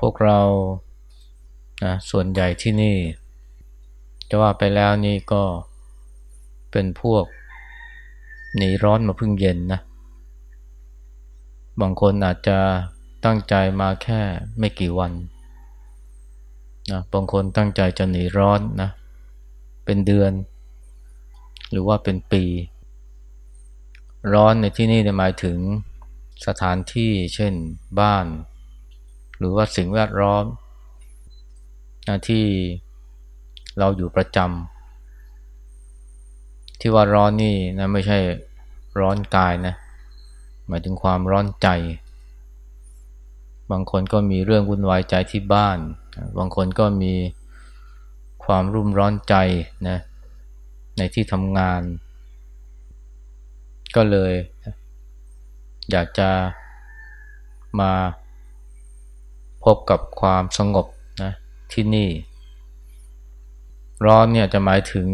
พวกเรานะส่วนใหญ่ที่นี่ จะว่าไปแล้วนี่ก็เป็นพวกหนีร้อนมาพึ่งเย็นนะบางคนอาจจะตั้งใจมาแค่ไม่กี่วันนะบางคนตั้งใจจะหนีร้อนนะเป็นเดือน หรือว่าเป็นปี ร้อนในที่นี่หมายถึงสถานที่เช่นบ้าน หรือว่าสิ่งแวดล้อมนะที่เราอยู่ประจำที่ว่าร้อนนี่นะไม่ใช่ร้อนกายนะหมายถึงความร้อนใจ บางคนก็มีเรื่องวุ่นวายใจที่บ้าน บางคนก็มีความรุ่มร้อนใจนะในที่ทำงาน ก็เลย อยากจะมา พบกับความสงบนะที่นี่ ร้อนเนี่ยจะหมายถึง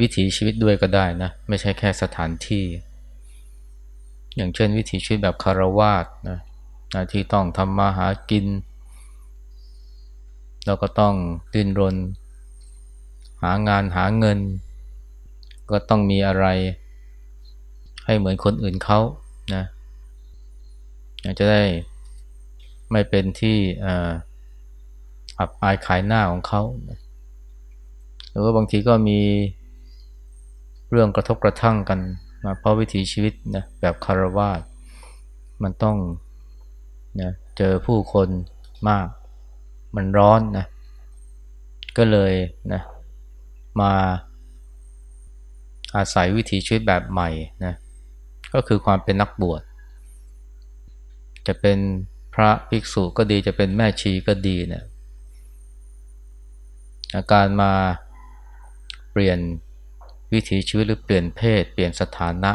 วิถีชีวิตด้วยก็ได้นะ ไม่ใช่แค่สถานที่ อย่างเช่นวิถีชีวิตแบบคารวาสนะนะที่ต้องทำมาหากิน แล้วก็ต้องดิ้นรน หางานหาเงิน ก็ต้องมีอะไร ให้เหมือนคนอื่นเขานะจะได้ ไม่เป็นที่อับอายขายหน้าของเขาหรือว่าบางทีก็มีเรื่องกระทบกระทั่งกันนะเพราะวิถีชีวิตนะแบบคารวาสมันต้องนะเจอผู้คนมาก มันร้อนนะก็เลยนะมาอาศัยวิถีชีวิตแบบใหม่นะก็คือความเป็นนักบวช จะเป็น พระภิกษุก็ดีจะเป็นแม่ชีก็ดีเนะี่ยอาการมาเปลี่ยนวิถีชีวิตหรือเปลี่ยนเพศ เปลี่ยนสถานะ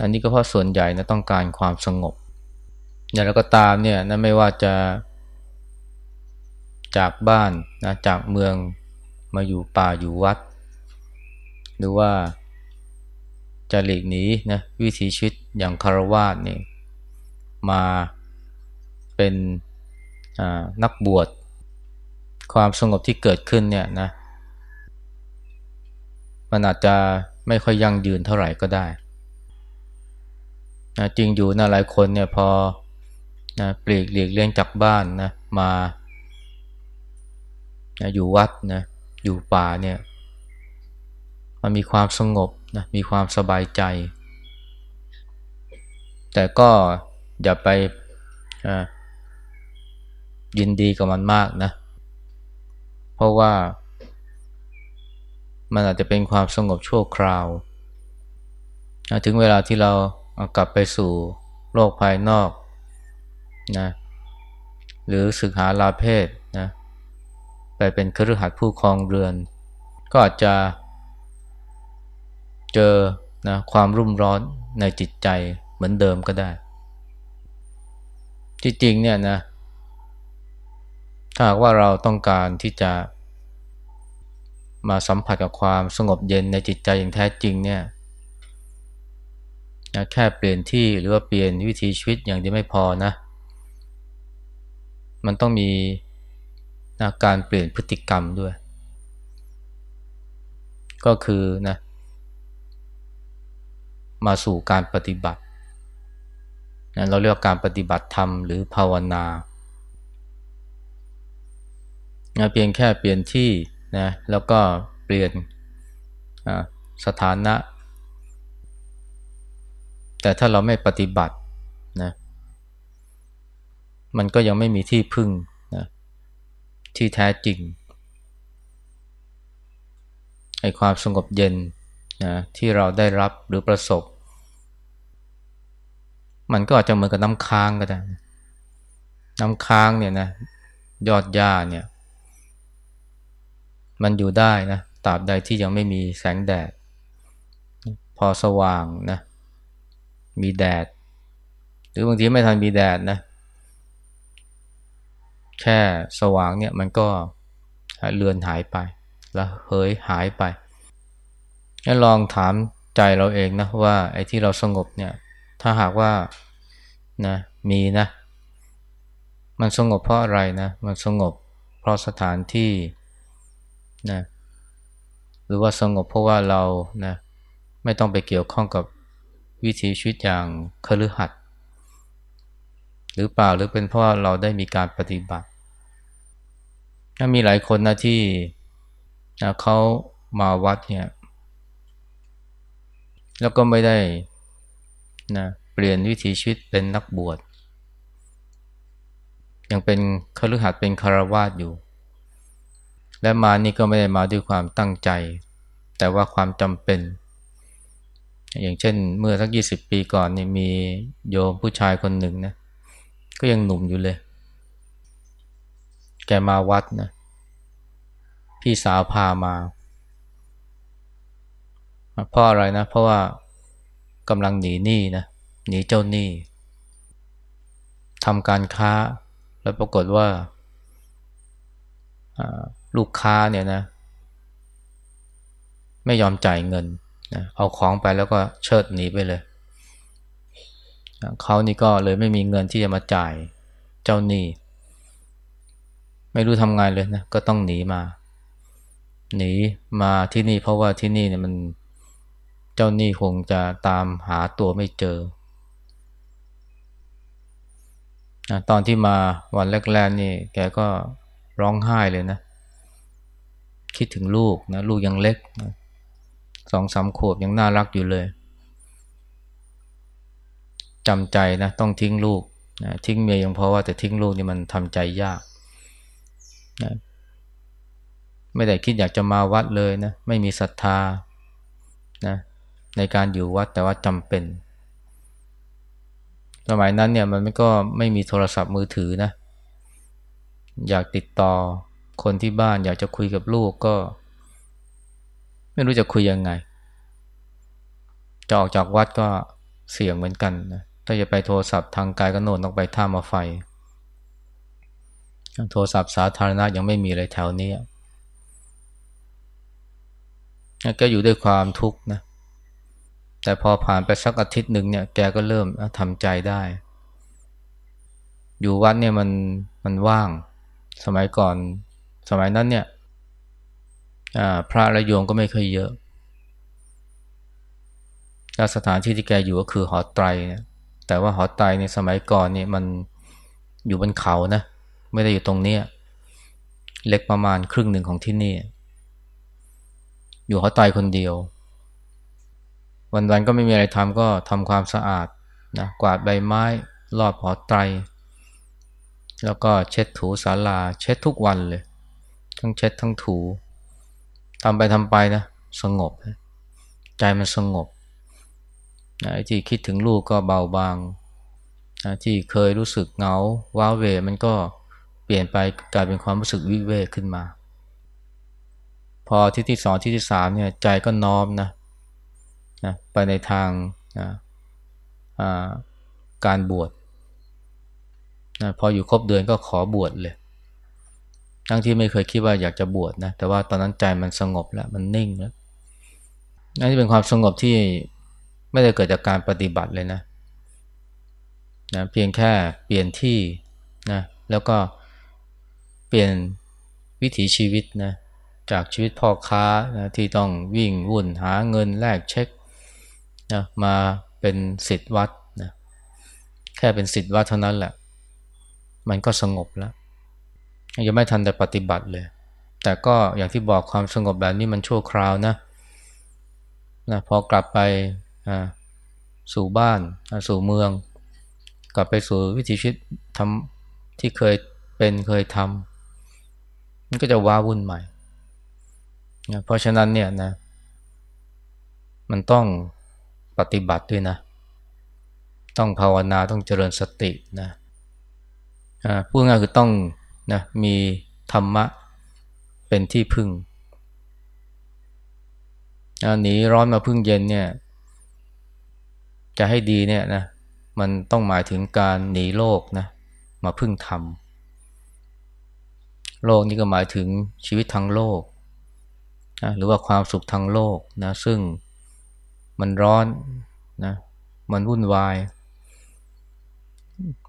อันนี้ก็เพราะส่วนใหญ่นะต้องการความสงบอย่างไรก็ตามเนี่ยนะไม่ว่าจะจากบ้านนะจากเมืองมาอยู่ป่าอยู่วัด หรือว่าจะหลีกหนีนะวิถีชีวิตอย่างคารวาสนี่มา เป็นนักบวช ความสงบที่เกิดขึ้นเนี่ยนะ มันอาจจะไม่ค่อยยั่งยืนเท่าไหร่ก็ได้นะจริงอยู่นะหลายคนเนี่ยพอนะปลีกเลีกเลี้ยงจากบ้านนะมานะอยู่วัดนะอยู่ป่าเนี่ยมันมีความสงบนะมีความสบายใจ แต่ก็อย่าไป ยินดีกับมันมากนะ เพราะว่ามันอาจจะเป็นความสงบชั่วคราว ถึงเวลาที่เรากลับไปสู่โลกภายนอกนะหรือศึกหาลาเพศนะไปเป็นครือขัดผู้ครองเรือน ก็อาจจะเจอนะความรุ่มร้อนในจิตใจเหมือนเดิมก็ได้ ที่จริงเนี่ยนะ ถ้าหากว่าเราต้องการที่จะ มาสัมผัสกับความสงบเย็นในจิตใจอย่างแท้จริงเนี่ยนะแค่เปลี่ยนที่หรือว่าเปลี่ยนวิธีชีวิตอย่างเดียวไม่พอนะ มันต้องมีนะการเปลี่ยนพฤติกรรมด้วย ก็คือนะ มาสู่การปฏิบัตินะเราเรียกการปฏิบัติธรรมหรือภาวนา นะเพียงแค่เปลี่ยนที่นะแล้วก็เปลี่ยนสถานะ แต่ถ้าเราไม่ปฏิบัตินะมันก็ยังไม่มีที่พึ่งนะที่แท้จริงไอ้ความสงบเย็นนะที่เราได้รับหรือประสบ มันก็อาจจะเหมือนกับน้ำค้างก็ได้ น้ำค้างเนี่ยนะยอดหญ้าเนี่ย มันอยู่ได้นะตราบใดที่ยังไม่มีแสงแดด พอสว่างนะมีแดด หรือบางทีไม่ทันมีแดดนะแค่สว่างเนี่ยมันก็เลือนหายไป แล้วเฮยหายไปให้ลองถามใจเราเองนะว่าไอ้ที่เราสงบเนี่ย ถ้าหากว่านะมีนะ มันสงบเพราะอะไรนะ มันสงบเพราะสถานที่ นะหรือว่าสงบเพราะว่าเรานะไม่ต้องไปเกี่ยวข้องกับวิถีชีวิตอย่างคฤหัสถ์หรือเปล่าหรือเป็นเพราะเราได้มีการปฏิบัติถ้ามีหลายคนนะที่นะเขามาวัดเนี่ยแล้วก็ไม่ได้นะเปลี่ยนวิถีชีวิตเป็นนักบวชยังเป็นคฤหัสถ์เป็นคารวาสอยู่ และมานี่ก็ไม่ได้มาด้วยความตั้งใจ แต่ว่าความจำเป็น อย่างเช่นเมื่อสักยี่สิบปีก่อนนี่มีโยมผู้ชายคนหนึ่งนะก็ยังหนุ่มอยู่เลย แกมาวัดนะพี่สาวพามาเพราะอะไรนะ เพราะว่ากำลังหนีหนี้นะหนีเจ้าหนี้ทำการค้าแล้วปรากฏว่า ลูกค้าเนี่ยนะ ไม่ยอมจ่ายเงินนะเอาของไปแล้วก็เชิดหนีไปเลยเขานี่ก็เลยไม่มีเงินที่จะมาจ่ายเจ้าหนี้ ไม่รู้ทำไงเลยนะ ก็ต้องหนีมา หนีมาที่นี่ เพราะว่าที่นี่เนี่ยมันเจ้าหนี้คงจะตามหาตัวไม่เจอนะตอนที่มาวันแรกๆนี่ แกก็ร้องไห้เลยนะ คิดถึงลูกนะลูกยังเล็กนะสองสามขวบยังน่ารักอยู่เลยจำใจนะต้องทิ้งลูกนะทิ้งเมียยังเพราะว่าแต่ทิ้งลูกนี่มันทำใจยากนะไม่ได้คิดอยากจะมาวัดเลยนะไม่มีศรัทธานะในการอยู่วัดแต่ว่าจำเป็น สมัยนั้นเนี่ยมันก็ไม่มีโทรศัพท์มือถือนะ อยากติดต่อ คนที่บ้านอยากจะคุยกับลูกก็ ไม่รู้จะคุยยังไงจะออกจากวัดก็เสี่ยงเหมือนกันนะถ้าจะไปโทรศัพท์ทางกายก็โน่นต้องไปท่ามาไฟ โทรศัพท์สาธารณะยังไม่มีเลยแถวนี้ก็อยู่ด้วยความทุกข์นะ แต่พอผ่านไปสักอาทิตย์หนึ่งเนี่ย แกก็เริ่มทำใจได้ อยู่วัดเนี่ยมันมันว่าง สมัยก่อน สมัยนั้นเนี่ยพระและโยมก็ไม่เคยเยอะแล้วสถานที่ที่แกอยู่ก็คือหอไตรเนี่ยแต่ว่าหอไตรในสมัยก่อนเนี่ยมันอยู่บนเขานะ ไม่ได้อยู่ตรงนี้เล็กประมาณครึ่งหนึ่งของที่นี่ อยู่หอไตรคนเดียว วันๆก็ไม่มีอะไรทำก็ทำความสะอาดนะกวาดใบไม้รอบหอไตร แล้วก็เช็ดถูศาลาเช็ดทุกวันเลย ทั้งเช็ดทั้งถูทำไปทำไปนะสงบ ใจมันสงบนะที่คิดถึงลูกก็เบาบางนะที่เคยรู้สึกเหงาว้าเวมันก็เปลี่ยนไปกลายเป็นความรู้สึกวิเวกขึ้นมา พอที่ที่สองที่ที่สามเนี่ยใจก็น้อมนะนะไปในทางนะการบวชนะพออยู่ครบเดือนก็ขอบวชเลย ทั้งที่ไม่เคยคิดว่าอยากจะบวชนะ แต่ว่าตอนนั้นใจมันสงบแล้ว มันนิ่งแล้วนั่นเป็นความสงบที่ไม่ได้เกิดจากการปฏิบัติเลยนะนะเพียงแค่เปลี่ยนที่นะแล้วก็เปลี่ยนวิถีชีวิตนะจากชีวิตพ่อค้านะที่ต้องวิ่งวุ่นหาเงินแลกเช็คนะมาเป็นสิทธิวัดนะแค่เป็นสิทธิวัดเท่านั้นแหละ มันก็สงบแล้ว ยังไม่ทันแต่ปฏิบัติเลย แต่ก็อย่างที่บอกความสงบแบบนี้มันชั่วคราวนะนะพอกลับไปสู่บ้านสู่เมือง กลับไปสู่วิถีชีวิตทำที่เคยเป็นเคยทำมันก็จะว้าวุ่นใหม่นะเพราะฉะนั้นเนี่ยนะมันต้องปฏิบัติด้วยนะ ต้องภาวนาต้องเจริญสตินะพูดง่ายคือต้อง นะมีธรรมะเป็นที่พึ่งหนีร้อนมาพึ่งเย็นเนี่ย จะให้ดีเนี่ยนะมันต้องหมายถึงการหนีโลกนะมาพึ่งธรรม โลกนี่ก็หมายถึงชีวิตทางโลกนะหรือว่าความสุขทางโลกนะซึ่งมันร้อนนะมันวุ่นวาย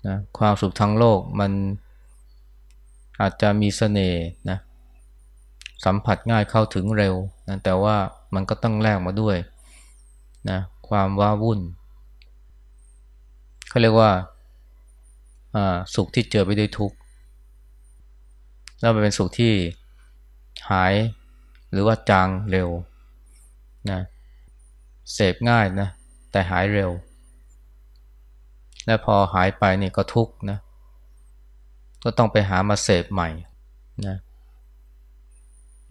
นะความสุขทางโลกมัน อาจจะมีเสน่ห์นะสัมผัสง่ายเข้าถึงเร็วนะแต่ว่ามันก็ต้องแลกมาด้วยนะความว้าวุ่นเขาเรียกว่าสุขที่เจอไปด้วยทุกข์แล้วมันเป็นสุขที่หายหรือว่าจางเร็วนะเสพง่ายนะแต่หายเร็ว และพอหายไปนี่ก็ทุกข์นะ ก็ต้องไปหามาเสพใหม่นะ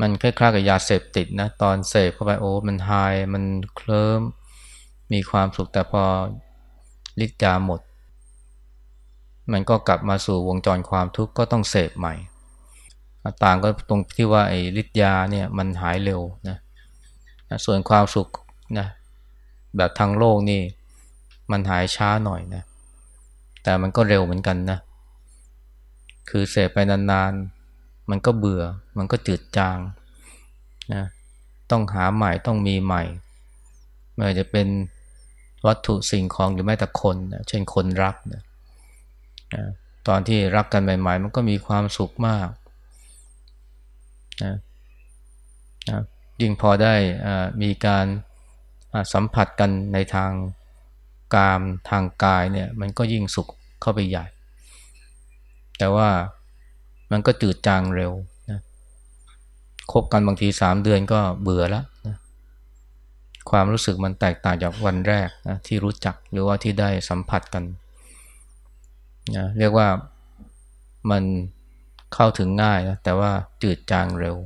มันคล้ายๆกับยาเสพติดนะตอนเสพเข้าไปโอ้มันหายมันเคลิ้มมีความสุขแต่พอฤทธิ์ยาหมด มันก็กลับมาสู่วงจรความทุกข์ก็ต้องเสพใหม่ ต่างก็ตรงที่ว่าไอ้ฤทธิ์ยาเนี่ยมันหายเร็วนะส่วนความสุขนะแบบทางโลกนี่มันหายช้าหน่อยนะแต่มันก็เร็วเหมือนกันนะ คือเสพไปนานๆ มันก็เบื่อ มันก็จืดจางนะต้องหาใหม่ต้องมีใหม่ไม่ว่าจะเป็นวัตถุสิ่งของหรือแม้แต่คนนะเช่นคนรักนะตอนที่รักกันใหม่ ๆ มันก็มีความสุขมากนะนะยิ่งพอได้มีการสัมผัสกันในทางกามทางกายเนี่ยมันก็ยิ่งสุขเข้าไปใหญ่ แต่ว่ามันก็จืดจางเร็วนะคบกันบางทีสามเดือนก็เบื่อแล้วนะความรู้สึกมันแตกต่างจากวันแรกนะที่รู้จักหรือว่าที่ได้สัมผัสกันนะเรียกว่ามันเข้าถึงง่ายนะแต่ว่าจืดจางเร็ว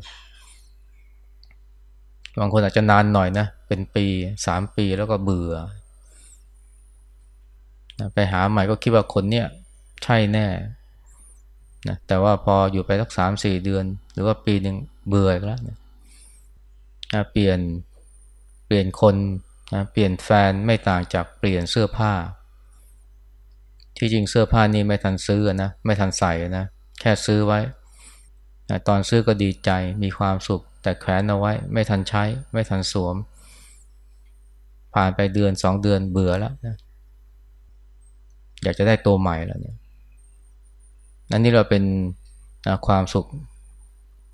บางคนอาจจะนานหน่อยนะ เป็นปีสามปีแล้วก็เบื่อนะไปหาใหม่ก็คิดว่าคนเนี้ยใช่แน่ นะแต่ว่าพออยู่ไปสักสามสี่เดือน หรือว่าปีหนึ่งเบื่อแล้วนะเปลี่ยนเปลี่ยนคนนะเปลี่ยนแฟนไม่ต่างจากเปลี่ยนเสื้อผ้า ที่จริงเสื้อผ้านี่ไม่ทันซื้อนะไม่ทันใส่นะแค่ซื้อไว้ตอนซื้อก็ดีใจมีความสุข แต่แขวนเอาไว้ ไม่ทันใช้ ไม่ทันสวม ผ่านไปเดือนสองเดือนเบื่อแล้วนะอยากจะได้ตัวใหม่แล้วเนี่ย นั่นนี่เราเป็นความสุข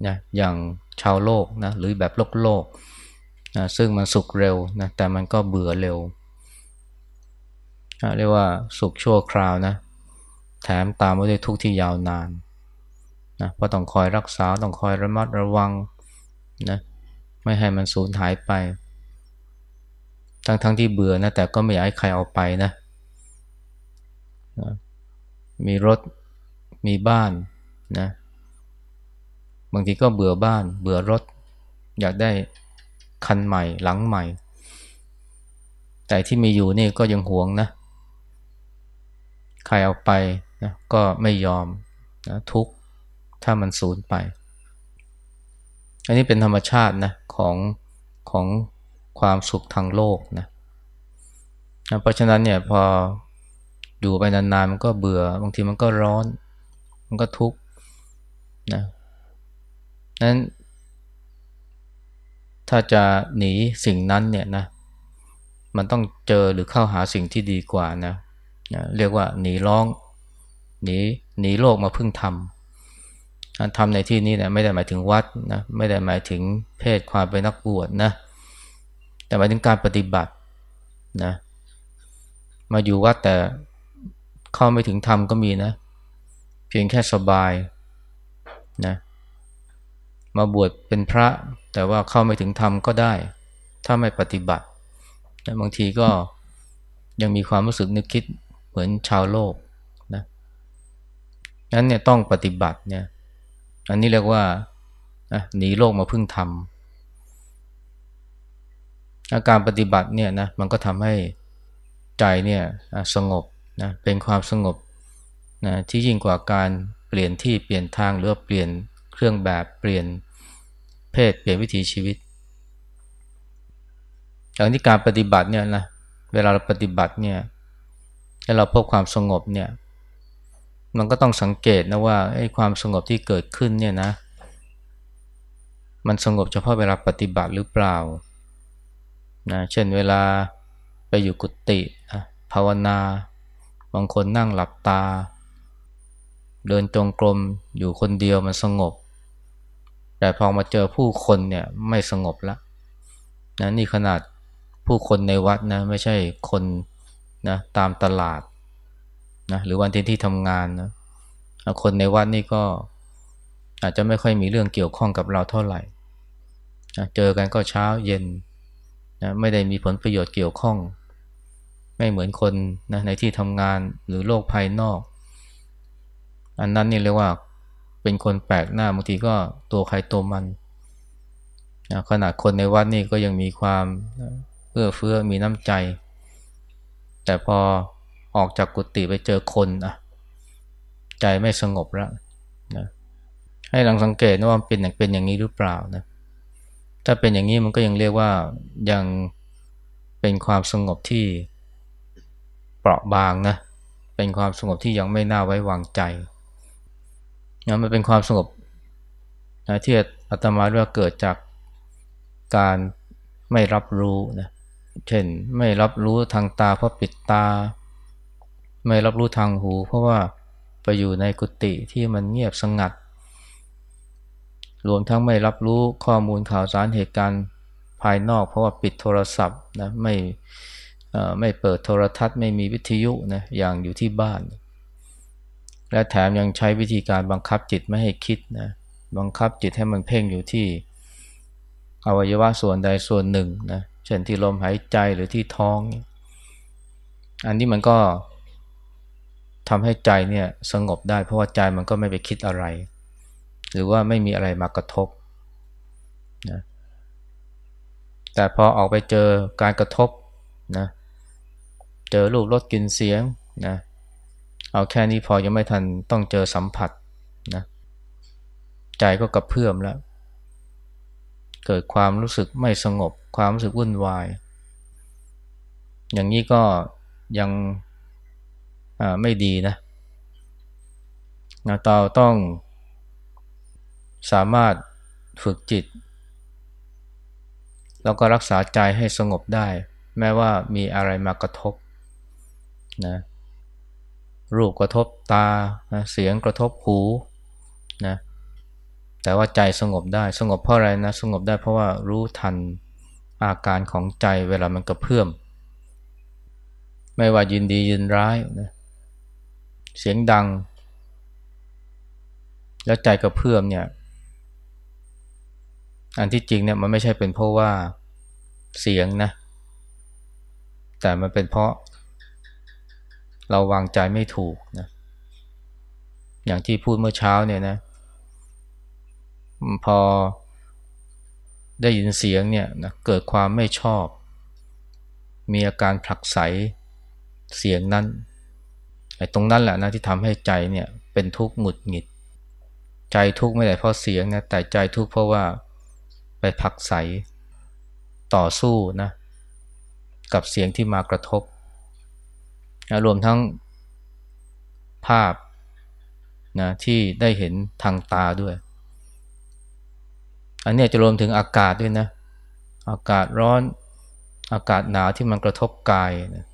นะอย่างชาวโลกนะหรือแบบโลกโลกนะซึ่งมันสุขเร็วนะแต่มันก็เบื่อเร็วนะเรียกว่าสุขชั่วคราวนะแถมตามมาด้วยทุกข์ที่ยาวนานนะเพราะต้องคอยรักษาต้องคอยระมัดระวังนะไม่ให้มันสูญหายไป ทั้งๆทที่เบื่อนะแต่ก็ไม่อยากให้ใครเอาไปนะนะมีรถ มีบ้านนะบางทีก็เบื่อบ้าน เบื่อรถ อยากได้คันใหม่ หลังใหม่ แต่ที่มีอยู่นี่ก็ยังหวงนะ ใครเอาไปนะก็ไม่ยอมนะทุกถ้ามันสูญไป อันนี้เป็นธรรมชาตินะของของความสุขทางโลกนะนะเพราะฉะนั้นเนี่ยพออยู่ไปนานๆมันก็เบื่อบางทีมันก็ร้อน มันก็ทุกข์นะนั้น ถ้าจะหนีสิ่งนั้นเนี่ยนะ มันต้องเจอหรือเข้าหาสิ่งที่ดีกว่านะนะเรียกว่าหนีร้อง หนีหนีโลกมาพึ่งทำทำในที่นี้นะไม่ได้หมายถึงวัดนะไม่ได้หมายถึงเพศความเป็นนักบวชนะแต่หมายถึงการปฏิบัตินะมาอยู่วัดแต่เข้าไม่ถึงธรรมก็มีนะ เพียงแค่สบายนะมาบวชเป็นพระแต่ว่าเข้าไม่ถึงธรรมก็ได้ ถ้าไม่ปฏิบัติแต่บางทีก็ยังมีความรู้สึกนึกคิดเหมือนชาวโลกนะนั้นเนี่ยต้องปฏิบัติเนี่ยอันนี้เรียกว่าหนีโลกมาพึ่งธรรมอาการปฏิบัติเนี่ยนะมันก็ทำให้ใจเนี่ยสงบนะเป็นความสงบ นะที่ยิ่งกว่าการเปลี่ยนที่เปลี่ยนทางหรือเปลี่ยนเครื่องแบบเปลี่ยนเพศเปลี่ยนวิถีชีวิตอย่างที่การปฏิบัติเนี่ยนะเวลาเราปฏิบัติเนี่ยให้เราพบความสงบเนี่ยมันก็ต้องสังเกตนะว่าไอ้ความสงบที่เกิดขึ้นเนี่ยนะ มันสงบเฉพาะเวลาปฏิบัติหรือเปล่านะเช่นเวลาไปอยู่กุฏิภาวนา บางคนนั่งหลับตา เดินจงกรมอยู่คนเดียวมันสงบ แต่พอมาเจอผู้คนเนี่ยไม่สงบละนะนี่ขนาดผู้คนในวัดนะไม่ใช่คนนะตามตลาดนะหรือวันที่ที่ทำงานนะคนในวัดนี่ก็อาจจะไม่ค่อยมีเรื่องเกี่ยวข้องกับเราเท่าไหร่นะเจอกันก็เช้าเย็นนะไม่ได้มีผลประโยชน์เกี่ยวข้อง ไม่เหมือนคนนะในที่ทำงานหรือโลกภายนอก อันนั้นนี่เรียกว่าเป็นคนแปลกหน้าบางทีก็ตัวใครตัวมันนะขนาดคนในวัดนี่ก็ยังมีความเอื้อเฟื้อมีน้ำใจ แต่พอออกจากกุฏิไปเจอคนอะใจไม่สงบแล้วนะให้ลองสังเกตนะว่าเป็นอย่างเป็นอย่างนี้หรือเปล่านะถ้าเป็นอย่างนี้มันก็ยังเรียกว่ายังเป็นความสงบที่เปราะบางนะเป็นความสงบที่ยังไม่น่าไว้วางใจ นะมันเป็นความสงบนะที่อาตมาเรียกเกิดจากการไม่รับรู้นะเช่นไม่รับรู้ทางตาเพราะปิดตา ไม่รับรู้ทางหู เพราะว่าไปอยู่ในกุฏิที่มันเงียบสงัด รวมทั้งไม่รับรู้ข้อมูลข่าวสารเหตุการณ์ภายนอก เพราะว่าปิดโทรศัพท์นะไม่ไม่เปิดโทรทัศน์ไม่มีวิทยุนะอย่างอยู่ที่บ้าน และแถมยังใช้วิธีการบังคับจิตไม่ให้คิดนะบังคับจิตให้มันเพ่งอยู่ที่ อวัยวะส่วนใดส่วนหนึ่งนะเช่นที่ลมหายใจหรือที่ท้อง อันนี้มันก็ทำให้ใจเนี่ยสงบได้เพราะว่าใจมันก็ไม่ไปคิดอะไร หรือว่าไม่มีอะไรมากระทบนะแต่พอออกไปเจอการกระทบนะเจอรูปรสกลิ่นเสียงนะ เอาแค่นี้พอยังไม่ทันต้องเจอสัมผัสนะใจก็กระเพื่อมแล้ว เกิดความรู้สึกไม่สงบ ความรู้สึกวุ่นวาย อย่างนี้ก็ยังไม่ดีนะนะเราต้องสามารถฝึกจิต แล้วก็รักษาใจให้สงบได้ แม้ว่ามีอะไรมากระทบนะ รูปกระทบตานะเสียงกระทบหูนะแต่ว่าใจสงบได้สงบเพราะอะไรนะสงบได้เพราะว่ารู้ทันอาการของใจเวลามันกระเพื่อม ไม่ว่ายินดียินร้ายนะเสียงดัง แล้วใจกระเพื่อมเนี่ยอันที่จริงเนี่ยมันไม่ใช่เป็นเพราะว่าเสียงนะแต่มันเป็นเพราะ เราวางใจไม่ถูกนะอย่างที่พูดเมื่อเช้าเนี่ยนะ พอได้ยินเสียงเนี่ยนะเกิดความไม่ชอบ มีอาการผลักไสเสียงนั้นไอ้ตรงนั้นแหละนะที่ทำให้ใจเนี่ยเป็นทุกข์หงุดหงิด ใจทุกข์ไม่ได้เพราะเสียงนะแต่ใจทุกข์เพราะว่าไปผลักไสต่อสู้นะกับเสียงที่มากระทบ นะรวมทั้งภาพนะที่ได้เห็นทางตาด้วย อันนี้จะรวมถึงอากาศด้วยนะ อากาศร้อน อากาศหนาวที่มันกระทบกายนะ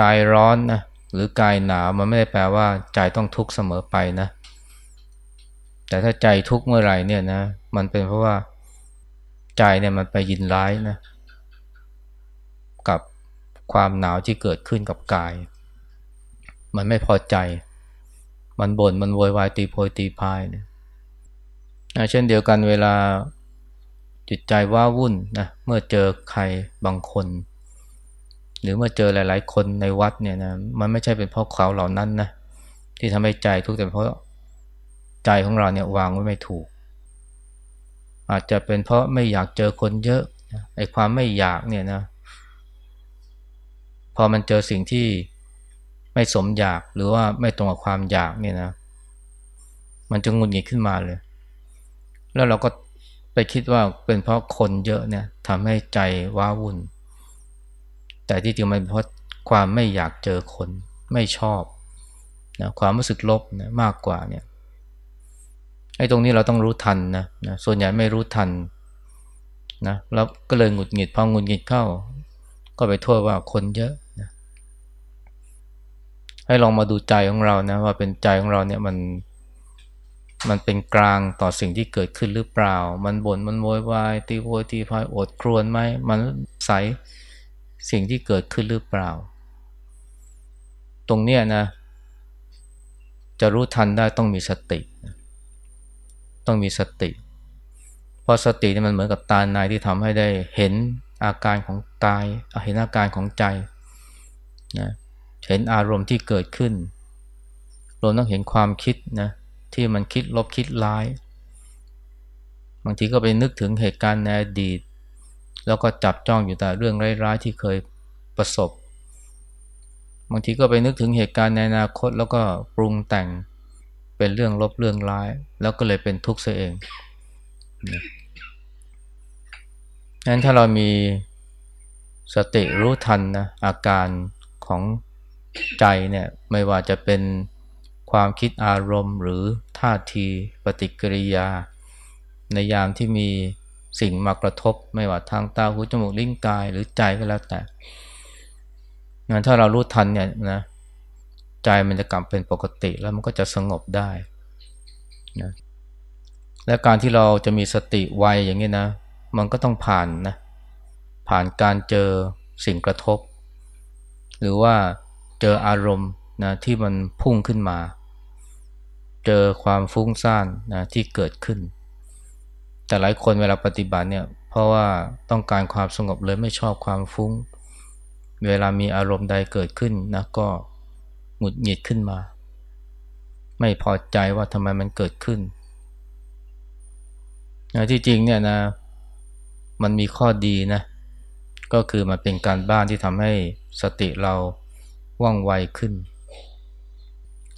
กายร้อนนะหรือกายหนาวมันไม่ได้แปลว่าใจต้องทุกข์เสมอไปนะ แต่ถ้าใจทุกข์เมื่อไหร่เนี่ยนะ มันเป็นเพราะว่าใจเนี่ยมันไปยินร้ายนะ ความหนาวที่เกิดขึ้นกับกาย มันไม่พอใจ มันบน่นมันโวยวายตีโพยตีพายเนี่ยเช่นเดียวกันเวลาจิตใจว้าวุ่นนะเมื่อเจอใครบางคน หรือเมื่อเจอหลาย ๆ คนในวัดเนี่ยนะมันไม่ใช่เป็นเพราะเขาเหล่านั้นนะที่ทำให้ใจทุกข์แต่เพราะใจของเราเนี่ยวางไว้ไม่ถูก อาจจะเป็นเพราะไม่อยากเจอคนเยอะไอ้ความไม่อยากเนี่ยนะ พอมันเจอสิ่งที่ไม่สมอยากหรือว่าไม่ตรงกับความอยากเนี่ยนะ มันจะงุนหงิดขึ้นมาเลย แล้วเราก็ไปคิดว่าเป็นเพราะคนเยอะเนี่ยทำให้ใจว้าวุ่น แต่ที่จริงมันเพราะความไม่อยากเจอคนไม่ชอบนะความรู้สึกลบนะมากกว่าเนี่ยไอ้ตรงนี้เราต้องรู้ทันนะนะส่วนใหญ่ไม่รู้ทันนะแล้วก็เลยหงุดหงิดพอหงุดหงิดเข้า ก็ไปโทษว่าคนเยอะนะ ให้ลองมาดูใจของเรานะว่าเป็นใจของเราเนี่ยมันมันเป็นกลางต่อสิ่งที่เกิดขึ้นหรือเปล่า มันบน่น มันโวยวาย ตีโวยตีพาย อดครวนไหม มันใสสิ่งที่เกิดขึ้นหรือเปล่า ตรงเนี้ยนะ จะรู้ทันได้ต้องมีสติ ต้องมีสติ เพราะสตินี่มันเหมือนกับตาในที่ทำให้ได้เห็นอาการของกาย เห็นอาการของใจนะ เห็นอารมณ์ที่เกิดขึ้นรวมต้องเห็นความคิดนะที่มันคิดลบคิดร้าย บางทีก็ไปนึกถึงเหตุการณ์ในอดีต แล้วก็จับจ้องอยู่แต่เรื่องร้ายๆที่เคยประสบ บางทีก็ไปนึกถึงเหตุการณ์ในอนาคต แล้วก็ปรุงแต่งเป็นเรื่องลบเรื่องร้าย แล้วก็เลยเป็นทุกข์เสียเองนั้นถ้าเรามีสติรู้ทันนะอาการของ ใจเนี่ยไม่ว่าจะเป็นความคิดอารมณ์ หรือท่าทีปฏิกิริยา ในยามที่มีสิ่งมากระทบ ไม่ว่าทางตาหูจมูกลิ้นกายหรือใจก็แล้วแต่งั้นถ้าเรารู้ทันเนี่ยนะใจมันจะกลับเป็นปกติแล้วมันก็จะสงบได้นะและการที่เราจะมีสติไวอย่างนี้นะ มันก็ต้องผ่านนะผ่านการเจอสิ่งกระทบ หรือว่า เจออารมณ์นะที่มันพุ่งขึ้นมา เจอความฟุ้งซ่านนะที่เกิดขึ้น แต่หลายคนเวลาปฏิบัติเนี่ยเพราะว่าต้องการความสงบเลยไม่ชอบความฟุ้ง เวลามีอารมณ์ใดเกิดขึ้นนะก็หงุดหงิดขึ้นมา ไม่พอใจว่าทำไมมันเกิดขึ้นนะที่จริงเนี่ยนะมันมีข้อดีนะก็คือมันเป็นการบ้านที่ทำให้สติเรา ว่องไวขึ้น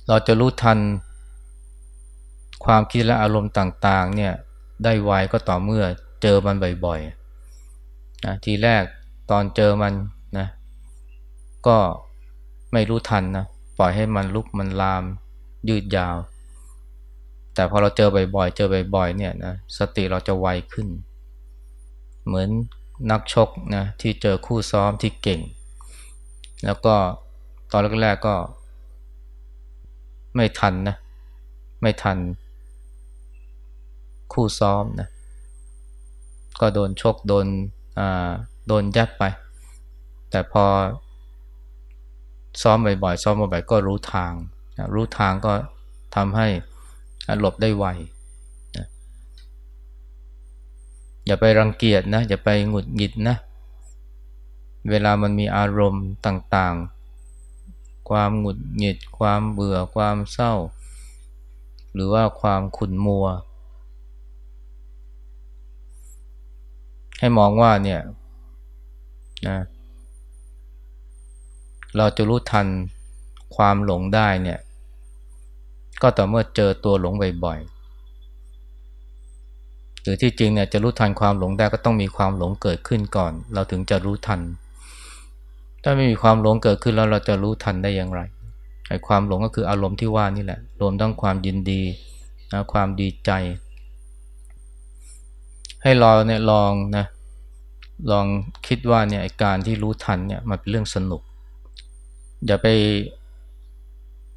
เราจะรู้ทัน ความคิดและอารมณ์ต่าง ๆ เนี่ยได้ไวก็ต่อเมื่อเจอมันบ่อยๆนะทีแรกตอนเจอมันนะก็ไม่รู้ทันนะปล่อยให้มันลุกมันลามยืดยาว แต่พอเราเจอบ่อยๆ เจอบ่อยๆเนี่ยนะสติเราจะไวขึ้น เหมือนนักชกนะที่เจอคู่ซ้อมที่เก่ง แล้วก็ ตอนแรกๆก็ ไม่ทันนะ ไม่ทัน คู่ซ้อมนะ ก็โดนชกโดนอ่าโดนยัดไป แต่พอ ซ้อมบ่อยๆซ้อมบ่อยๆก็รู้ทาง รู้ทางก็ทำให้หลบได้ไวนะอย่าไปรังเกียจนะ อย่าไปหงุดหงิดนะ เวลามันมีอารมณ์ต่างๆ ความหงุดหงิด ความเบื่อความเศร้า หรือว่าความขุ่นมัว ให้มองว่าเนี่ยนะเราจะรู้ทันความหลงได้เนี่ย ก็ต่อเมื่อเจอตัวหลงบ่อยๆหรือที่จริงเนี่ยจะรู้ทันความหลงได้ก็ต้องมีความหลงเกิดขึ้นก่อน เราถึงจะรู้ทัน ถ้าไม่มีความหลงเกิดขึ้นแล้วเราจะรู้ทันได้อย่างไรไอ้ความหลงก็คืออารมณ์ที่ว่านี่แหละ รวมทั้งความยินดีนะความดีใจ ให้เราเนี่ยลองนะลองคิดว่าเนี่ยการที่รู้ทันเนี่ยมันเป็นเรื่องสนุก อย่าไป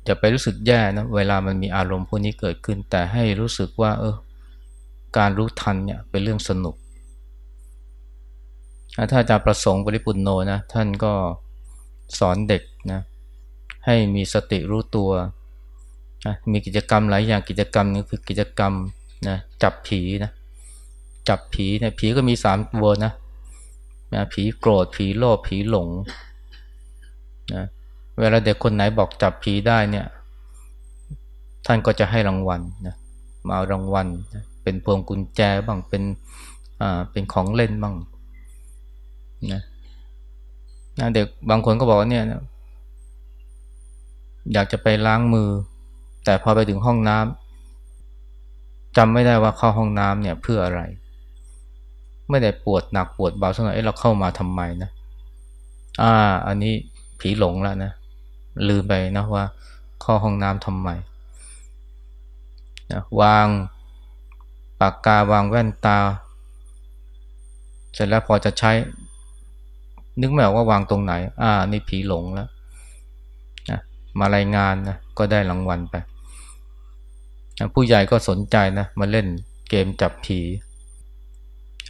อย่าไปรู้สึกแย่นะเวลามันมีอารมณ์พวกนี้เกิดขึ้น แต่ให้รู้สึกว่า เออการรู้ทันเนี่ยเป็นเรื่องสนุก ถ้าอาจารย์ประสงค์บริปุณโนนะท่านก็สอนเด็กนะให้มีสติรู้ตัวนะมีกิจกรรมหลายอย่างกิจกรรมนึงคือกิจกรรมนะจับผีนะจับผีเนี่ยผีก็มีสามตัวนะนะผีโกรธผีโลภผีหลงนะเวลาเด็กคนไหนบอกจับผีได้เนี่ยท่านก็จะให้รางวัลนะมาเอารางวัลนะเป็นพวงกุญแจบ้างเป็นอ่าเป็นของเล่นบ้าง นะนะเด็กบางคนก็บอกว่าเนี่ยนะอยากจะไปล้างมือ แต่พอไปถึงห้องน้ำจำไม่ได้ว่าเข้าห้องน้ำเนี่ยเพื่ออะไร ไม่ได้ปวดหนักปวดเบาสักหน่อยเราเข้ามาทำไมนะอ่า อันนี้ผีหลงแล้วนะลืมไปนะว่าเข้าห้องน้ำทำไมนะวางปากกาวางแว่นตา เสร็จแล้วพอจะใช้ นึกไม่ออกว่าวางตรงไหน อ่า นี่ผีหลงแล้วนะมารายงานนะก็ได้รางวัลไปผู้ใหญ่ก็สนใจนะมาเล่นเกมจับผี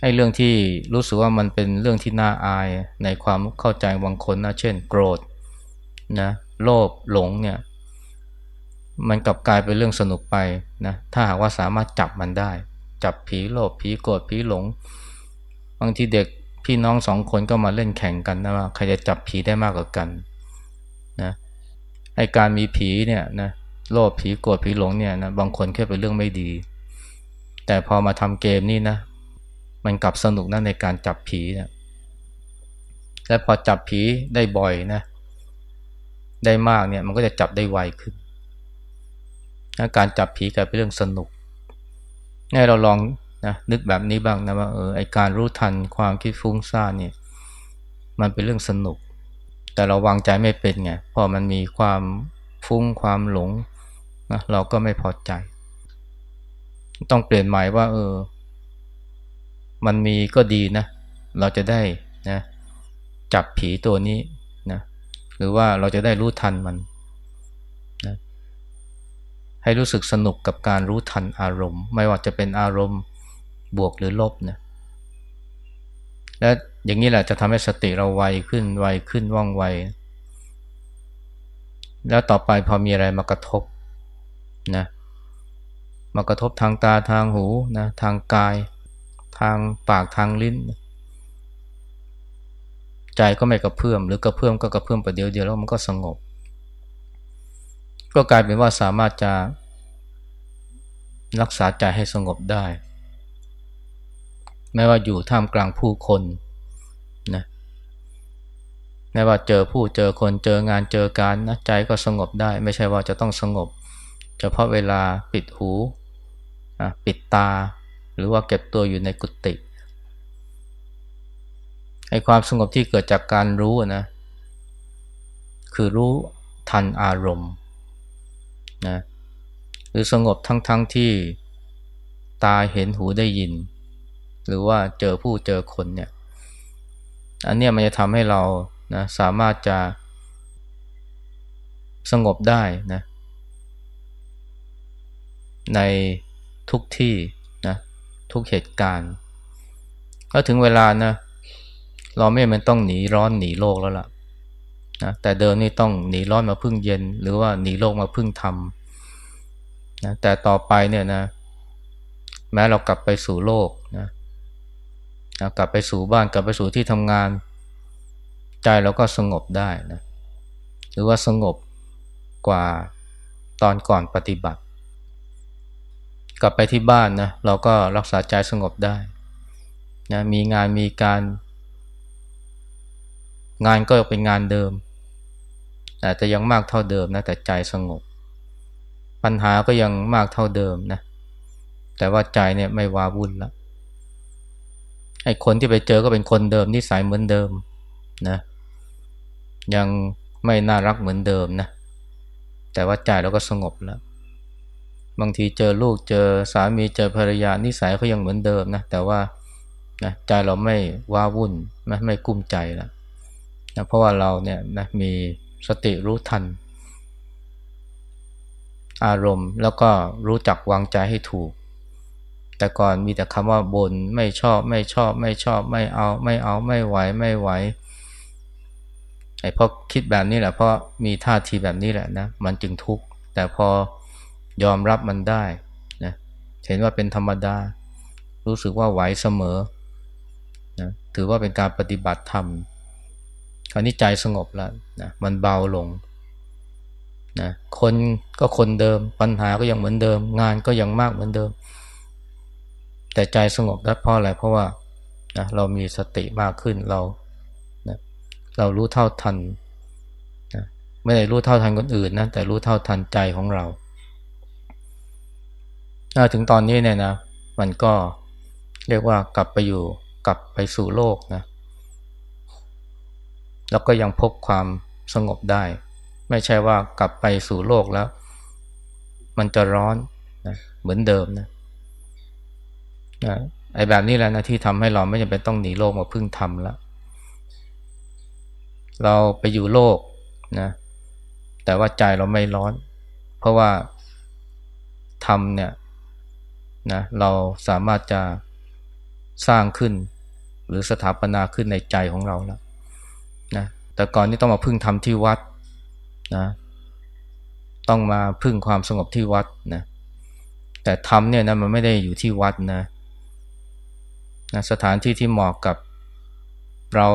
ไอ้เรื่องที่รู้สึกว่ามันเป็นเรื่องที่น่าอายในความเข้าใจบางคนนะเช่น โกรธนะโลภหลงเนี่ย มันกลับกลายเป็นเรื่องสนุกไปนะถ้าหากว่าสามารถจับมันได้ จับผีโลภผีโกรธผีหลง บางทีเด็ก พี่น้องสองคนก็มาเล่นแข่งกันนะว่าใครจะจับผีได้มากกว่ากันนะไอการมีผีเนี่ยนะโลภผีโกรธผีหลงเนี่ยนะบางคนแค่เป็นเรื่องไม่ดี แต่พอมาทำเกมนี่นะ มันกลับสนุกนะในการจับผีนะและพอจับผีได้บ่อยนะ ได้มากเนี่ยมันก็จะจับได้ไวขึ้น การจับผีกลายเป็นเรื่องสนุกให้เราลอง นะนึกแบบนี้บ้างนะว่าเออไอการรู้ทันความคิดฟุ้งซ่านเนี่ยมันเป็นเรื่องสนุก แต่เราวางใจไม่เป็นไงพอมันมีความฟุ้งความหลงนะเราก็ไม่พอใจ ต้องเปลี่ยนใหม่ว่า เออ มันมีก็ดีนะ เราจะได้นะจับผีตัวนี้นะหรือว่าเราจะได้รู้ทันมันนะให้รู้สึกสนุกกับการรู้ทันอารมณ์ ไม่ว่าจะเป็นอารมณ์ บวกหรือลบนะและอย่างนี้แหละจะทำให้สติเราไวขึ้นไวขึ้นว่องไว แล้วต่อไปพอมีอะไรมากระทบนะมากระทบทางตาทางหูนะทางกาย ทางปากทางลิ้น ใจก็ไม่กระเพื่อม หรือกระเพื่อมก็กระเพื่อมประเดียวเดียวแล้วมันก็สงบ ก็กลายเป็นว่าสามารถจะรักษาใจให้สงบได้ แม้ว่าอยู่ท่ามกลางผู้คนนะแม้ว่าเจอผู้เจอคนเจองานเจอการนะใจก็สงบได้ ไม่ใช่ว่าจะต้องสงบ เฉพาะเวลาปิดหูปิดตา หรือว่าเก็บตัวอยู่ในกุฏิไอ้ความสงบที่เกิดจากการรู้นะคือรู้ทันอารมณ์นะหรือสงบทั้งๆทที่ตาเห็นหูได้ยิน หรือว่าเจอผู้เจอคนเนี่ย อันนี้มันจะทำให้เรานะสามารถจะสงบได้นะ ในทุกที่นะทุกเหตุการณ์แล้วถึงเวลานะเราไม่มันต้องหนีร้อนหนีโลกแล้วล่ะนะแต่เดิมนี่ต้องหนีร้อนมาพึ่งเย็น หรือว่าหนีโลกมาพึ่งธรรมนะแต่ต่อไปเนี่ยนะ แม้เรากลับไปสู่โลกนะ กลับไปสู่บ้านกลับไปสู่ที่ทำงาน ใจเราก็สงบได้นะหรือว่าสงบกว่าตอนก่อนปฏิบัติ กลับไปที่บ้านนะเราก็รักษาใจสงบได้นะมีงานมีการ งานก็เป็นงานเดิมแต่ยังมากเท่าเดิมนะแต่ใจสงบ ปัญหาก็ยังมากเท่าเดิมนะแต่ว่าใจเนี่ยไม่วาวุ่นละ ไอ้คนที่ไปเจอก็เป็นคนเดิมนิสัยเหมือนเดิมนะยังไม่น่ารักเหมือนเดิมนะแต่ว่าใจเราก็สงบแล้ว บางทีเจอลูกเจอสามีเจอภรรยานิสัยเขายังเหมือนเดิมนะแต่ว่านะใจเราไม่ว้าวุ่นไม่ไม่กุ้มใจแล้วนะเพราะว่าเราเนี่ยนะมีสติรู้ทัน อารมณ์แล้วก็รู้จักวางใจให้ถูก แต่ก่อนมีแต่คำว่าบนไม่ชอบไม่ชอบ ไม่ชอบ ไม่เอา ไม่เอาไม่ไหวไม่ไหวไอ้พอคิดแบบนี้แหละเพราะมีท่าทีแบบนี้แหละนะมันจึงทุกข์แต่พอยอมรับมันได้นะเห็นว่าเป็นธรรมดา รู้สึกว่าไหวเสมอนะถือว่าเป็นการปฏิบัติธรรมคราวนี้ใจสงบแล้วนะมันเบาลงนะคนก็คนเดิมปัญหาก็ยังเหมือนเดิม งานก็ยังมากเหมือนเดิม แต่ใจสงบได้เพราะอะไรเพราะว่านะเรามีสติมากขึ้นเรานะเรารู้เท่าทันนะไม่ได้รู้เท่าทันคนอื่นนะแต่รู้เท่าทันใจของเราถึงตอนนี้เนี่ยนะมันก็เรียกว่ากลับไปอยู่กลับไปสู่โลกนะแล้วก็ยังพบความสงบได้ ไม่ใช่ว่ากลับไปสู่โลกแล้ว มันจะร้อนนะเหมือนเดิมนะ นะไอ้แบบนี้แหละนะที่ทำให้เราไม่จำเป็นต้องหนีโลกมาพึ่งทำแล้วเราไปอยู่โลกนะแต่ว่าใจเราไม่ร้อน เพราะว่าธรรมเนี่ยนะเราสามารถจะสร้างขึ้น หรือสถาปนาขึ้นในใจของเราแล้วนะแต่ก่อนนี่ต้องมาพึ่งทำที่วัดนะต้องมาพึ่งความสงบที่วัดนะแต่ธรรมเนี่ยนะมันไม่ได้อยู่ที่วัดนะ นะสถานที่ที่เหมาะกับเรา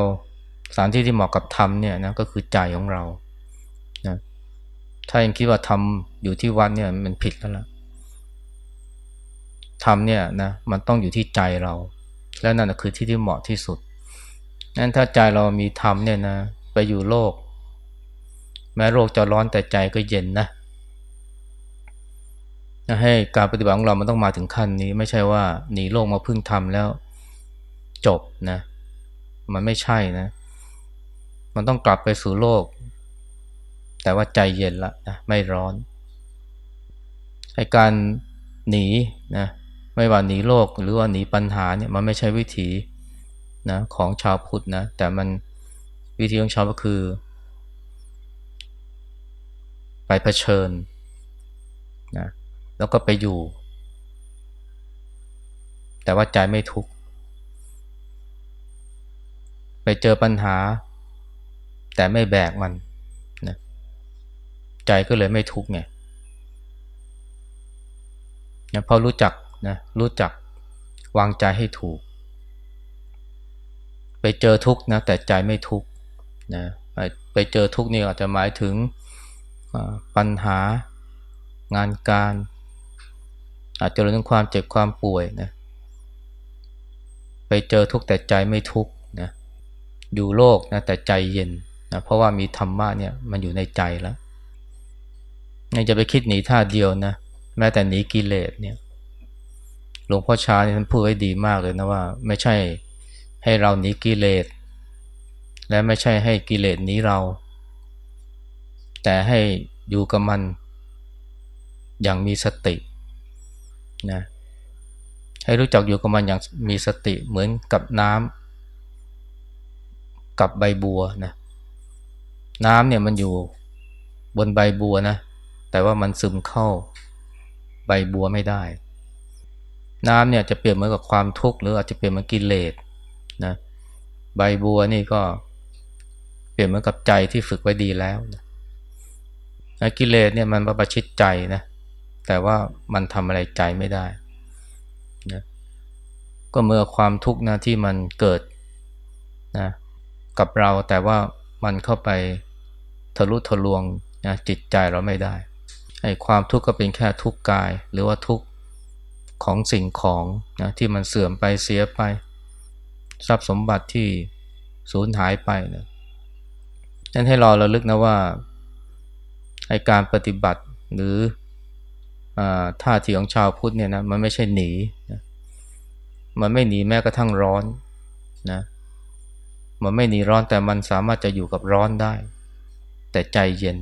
สถานที่ที่เหมาะกับธรรมเนี่ยนะก็คือใจของเรานะถ้ายังคิดว่าธรรมอยู่ที่วัดเนี่ยมันผิดแล้วล่ะธรรมเนี่ยนะมันต้องอยู่ที่ใจเรา และนั่นคือที่ที่เหมาะที่สุดนั้นถ้าใจเรามีธรรมเนี่ยนะไปอยู่โลก แม้โลกจะร้อนแต่ใจก็เย็นนะให้การปฏิบัติของเรามันต้องมาถึงขั้นนี้ ไม่ใช่ว่าหนีโลกมาพึ่งธรรมแล้ว จบนะ มันไม่ใช่นะ มันต้องกลับไปสู่โลก แต่ว่าใจเย็นละนะไม่ร้อนให้การหนีนะไม่ว่าหนีโลกหรือว่าหนีปัญหาเนี่ยมันไม่ใช่วิถีนะของชาวพุทธนะแต่มันวิธีของชาวก็คือ ไปเผชิญนะแล้วก็ไปอยู่ แต่ว่าใจไม่ทุกข์ ไปเจอปัญหา แต่ไม่แบกมันนะใจก็เลยไม่ทุกข์ไงนะเพราะรู้จักนะรู้จักวางใจให้ถูก ไปเจอทุกข์นะแต่ใจไม่ทุกข์นะไปเจอทุกข์นี่อาจจะหมายถึงปัญหางานการ อาจจะเรื่องความเจ็บความป่วยนะไปเจอทุกข์แต่ใจไม่ทุกข์ อยู่โลกนะแต่ใจเย็นนะเพราะว่ามีธรรมะเนี่ยมันอยู่ในใจแล้วยังจะไปคิดหนีท่าเดียวนะแม้แต่หนีกิเลสเนี่ยหลวงพ่อชาเนี่ยท่านพูดไว้ดีมากเลยนะว่า ไม่ใช่ให้เราหนีกิเลสและไม่ใช่ให้กิเลสหนีเรา แต่ให้อยู่กับมันอย่างมีสตินะให้รู้จักอยู่กับมันอย่างมีสติเหมือนกับน้ำ กับใบบัวนะน้ำเนี่ยมันอยู่บนใบบัวนะ แต่ว่ามันซึมเข้าใบบัวไม่ได้ น้ำเนี่ยจะเปลี่ยนเหมือนกับความทุกข์หรืออาจจะเปลี่ยนเหมือนกิเลสนะใบบัวนี่ก็เปลี่ยนเหมือนกับใจที่ฝึกไว้ดีแล้วนะกิเลสเนี่ยมันประชิดใจนะแต่ว่ามันทำอะไรใจไม่ได้นะก็เมื่อความทุกข์นะที่มันเกิดนะ กับเราแต่ว่ามันเข้าไปทะลุทะลวงนะจิตใจเราไม่ได้ไอ้ความทุกข์ก็เป็นแค่ทุกข์กาย หรือว่าทุกข์ของสิ่งของนะที่มันเสื่อมไปเสียไป ทรัพย์สมบัติที่สูญหายไปนะนั่นให้เราระลึกนะว่าไอ้การปฏิบัติหรือท่าทีของชาวพุทธเนี่ยนะมันไม่ใช่หนีนะมันไม่หนีแม้กระทั่งร้อนนะ มันไม่หนีร้อนแต่มันสามารถจะอยู่กับร้อนได้ แต่ใจเย็น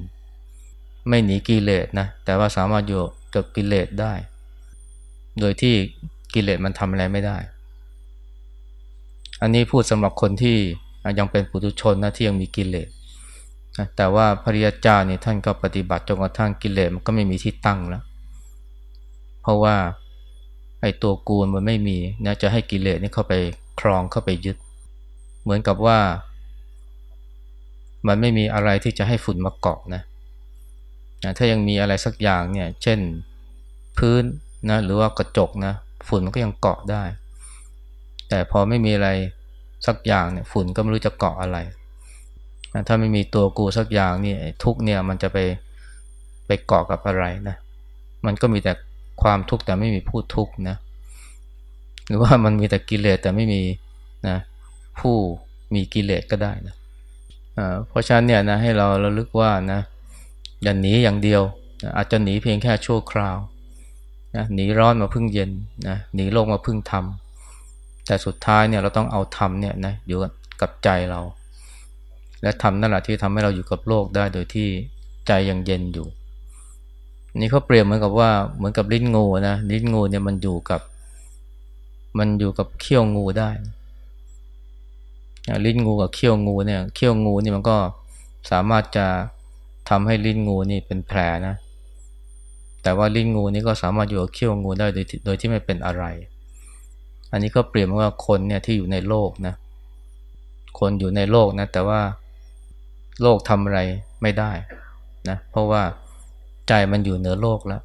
ไม่หนีกิเลสนะแต่ว่าสามารถอยู่กับกิเลสได้ โดยที่กิเลสมันทำอะไรไม่ได้ อันนี้พูดสำหรับคนที่ยังเป็นปุถุชนนะที่ยังมีกิเลสนะแต่ว่าพระริยเจ้านี่ท่านก็ปฏิบัติจนกระทั่งกิเลสมันก็ไม่มีที่ตั้งแล้ว เพราะว่าไอ้ตัวกูลมันไม่มีนะจะให้กิเลสนี่เข้าไปครองเข้าไปยึด เหมือนกับว่า มันไม่มีอะไรที่จะให้ฝุ่นมาเกาะนะถ้ายังมีอะไรสักอย่างเนี่ยเช่นพื้นนะหรือว่ากระจกนะฝุ่นมันก็ยังเกาะได้ แต่พอไม่มีอะไรสักอย่างเนี่ยฝุ่นก็ไม่รู้จะเกาะอะไรนะถ้าไม่มีตัวกูสักอย่างนี่ทุกเนี่ยมันจะไปไปเกาะกับอะไรนะมันก็มีแต่ความทุกข์แต่ไม่มีผู้ทุกข์นะหรือว่ามันมีแต่กิเลสแต่ไม่มีนะ ผู้มีกิเลสก็ได้นะเพราะฉะนั้นเนี่ยนะให้เราเราลึกว่านะอย่าหนีอย่างเดียวอาจจะหนีเพียงแค่ชั่วคราวนะหนีร้อนมาพึ่งเย็นนะหนีโลกมาพึ่งธรรมแต่สุดท้ายเนี่ยเราต้องเอาธรรมเนี่ยนะอยู่กับใจเรา และธรรมนั่นแหละที่ทำให้เราอยู่กับโลกได้โดยที่ใจยังเย็นอยู่ นี่เขาเปรียบเหมือนกับว่าเหมือนกับลิ้นงูนะลิ้นงูเนี่ยมันอยู่กับ มันอยู่กับเขี้ยวงูได้ ลิ้นงูกับเขี้ยวงูเนี่ยเขี้ยวงูนี่มันก็สามารถจะทำให้ลิ้นงูนี่เป็นแผลนะ แต่ว่าลิ้นงูนี่ก็สามารถอยู่กับเขี้ยวงูได้โดยโดยที่ไม่เป็นอะไร อันนี้ก็เปรียบว่าคนเนี่ยที่อยู่ในโลกนะ คนอยู่ในโลกนะ แต่ว่าโลกทำอะไรไม่ได้นะ เพราะว่าใจมันอยู่เหนือโลกแล้ว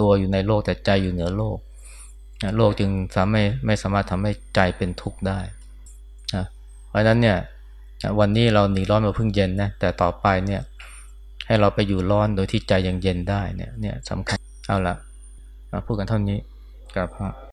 ตัวอยู่ในโลกแต่ใจอยู่เหนือโลกนะโลกจึงสามารถไม่สามารถทำให้ใจเป็นทุกข์ได้ เพราะนั้นเนี่ยวันนี้เราหนีร้อนมาเพิ่งเย็นนะแต่ต่อไปเนี่ยให้เราไปอยู่ร้อนโดยที่ใจยังเย็นได้เนี่ยเนี่ยสำคัญเอาละมาพูดกันเท่านี้กับพระ